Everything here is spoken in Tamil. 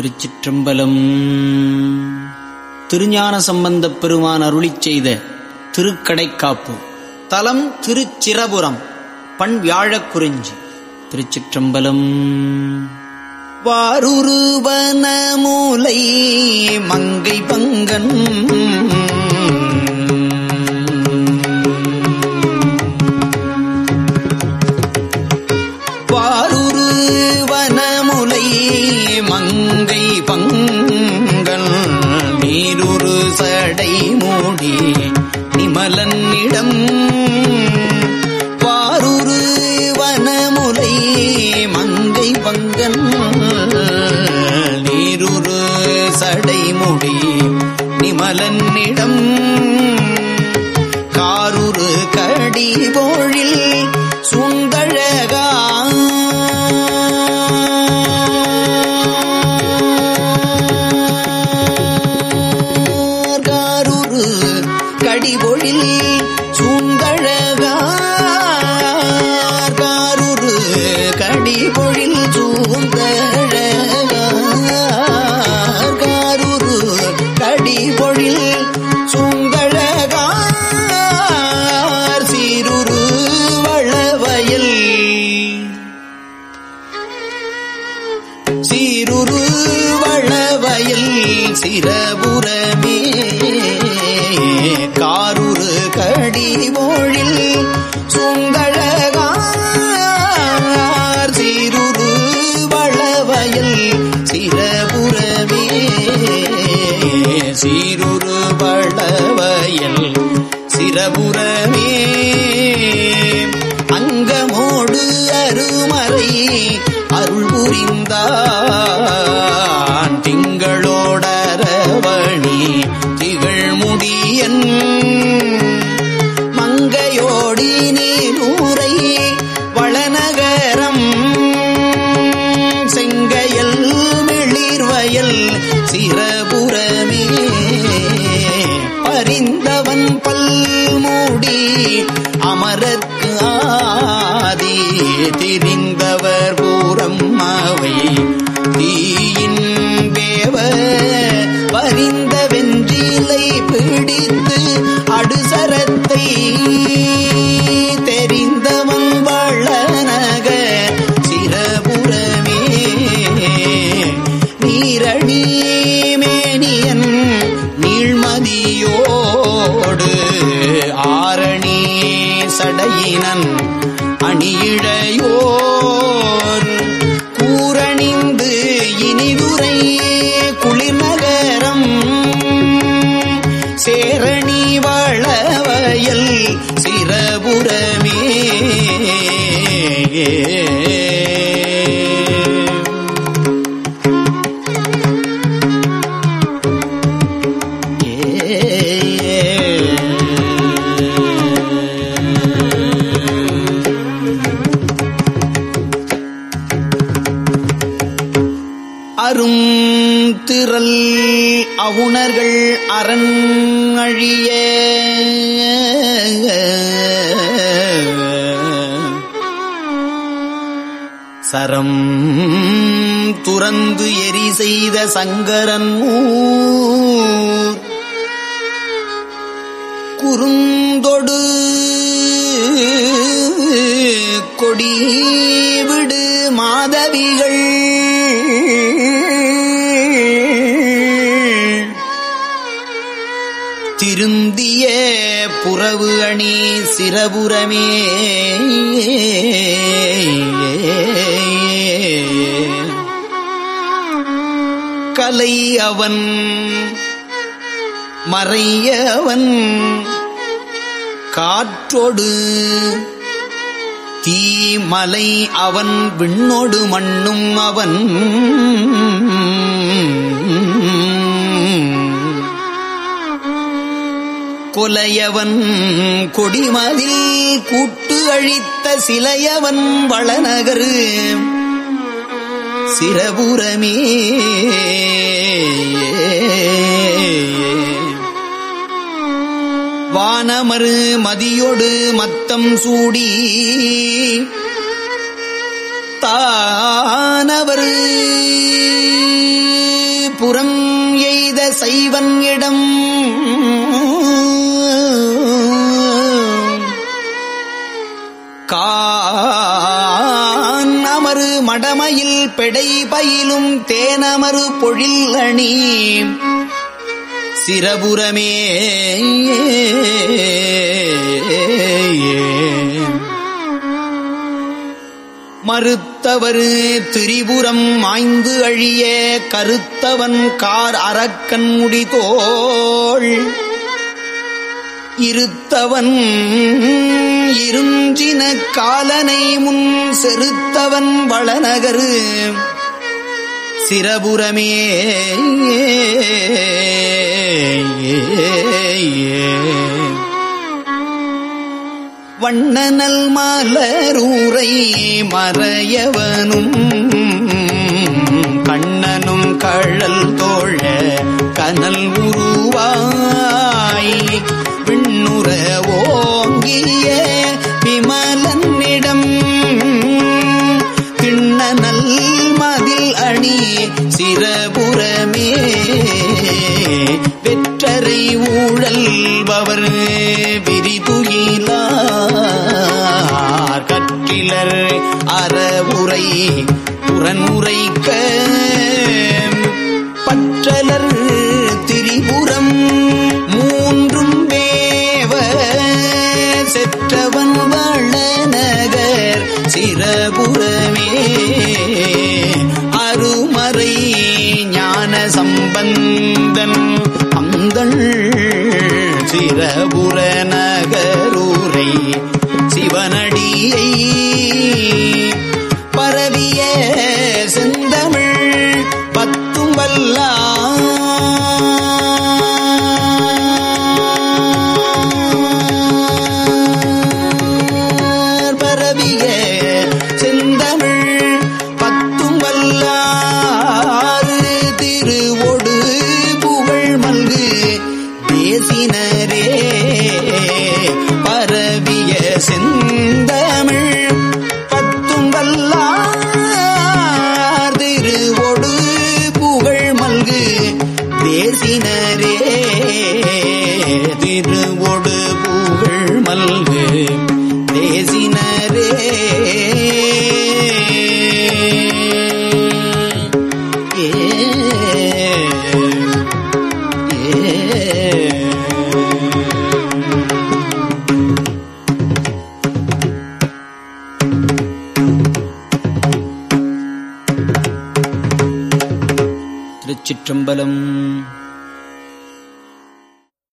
திருச்சிற்றம்பலம். திருஞான சம்பந்தப் பெருமான் அருளி செய்த திருக்கடைக்காப்பு. தலம் திருச்சிரபுரம் பண் வியாழக் குறிஞ்சி. திருச்சிற்றம்பலம். வாருருவன மூலை மங்கை பங்கன் நீருரு சடைமுடி நிமலன்னிடம். காருரு கடி போழில் சீருரு வளவயல் சிரபுரமே காருரு கடிமொழில் சுங்கழகார் சீருரு வளவயல் சிறபுரமே சீருரு வளவயல் சிறபுரமே நீரணி மேனியன் நீழ்மதியோடு ஆரணி சடையினன் அணியிழையோர் கூரணிந்து இனிதுரை குளிர்நகரம் சேரணி வளவயல் சிறபுரமே திரல் அவுணர்கள் அரண் அழிய. சரம் துறந்து எரி செய்த சங்கரன் ஊர். குறுந்தொடு கொடி விடு மாதவிகள். திருந்திய புறவு அணி சிரபுரமே கலை அவன் மறையவன் காற்றோடு தீமலை அவன் விண்ணோடு மண்ணும் அவன். கொலையவன் கொடிமதில் கூட்டு அழித்த சிலையவன் வளநகர். சிறபுரமே வானமறு மதியோடு மத்தம் சூடி. தானவர் புறம் எய்த சைவன் இடம். மடமையில் பெடை பயிலும் தேனமறு பொழில் அணி சிரபுரமே மறுத்தவரு திரிபுரம் மாய்ந்து அழிய கருத்தவன் கார் அரக்கன் முடிதோள் இருத்தவன் இருஞ்சின காலனை முன் செருத்தவன் வளநகரு. சிரபுரமே வண்ணனல் மலரூரை மறையவனும் கண்ணனும் கழல் தோழ கனல் உருவாய். விண்ணுற ஓங்கிய விமலன்னிடம் திண்ணனல் மதில் அணி சிறபுறமே. வெற்றரை ஊழல்பவர் விரிதுயிலார். கற்றிலர் அறவுரை புறனுரைக்க அந்தள் திருச்சிற்றம்பலம்